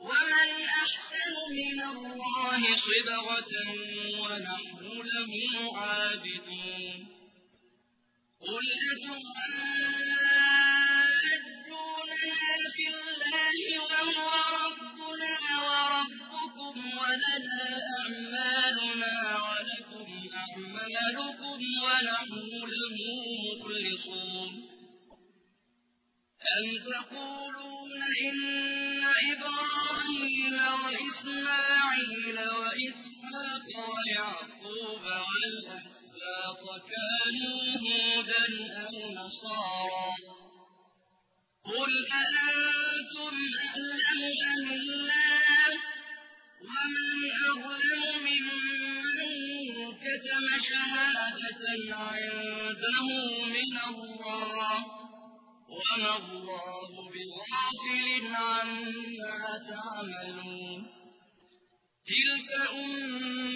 ومن أحسن من الله صبغة ونحن له عابدون. قل أتحاجوننا في الله وهو ربنا وربكم ولنا أعمالنا ولكم أعمالكم ونحن له مخلصون. أم تقولون إن ويعقوب والأسباط كانوا هودا أو نصارى قل أأنتم أعلم أم الله ومن أظلم ممن كتم شهادة عنده من الله وما الله بغافل عما تعملون. تلك أمة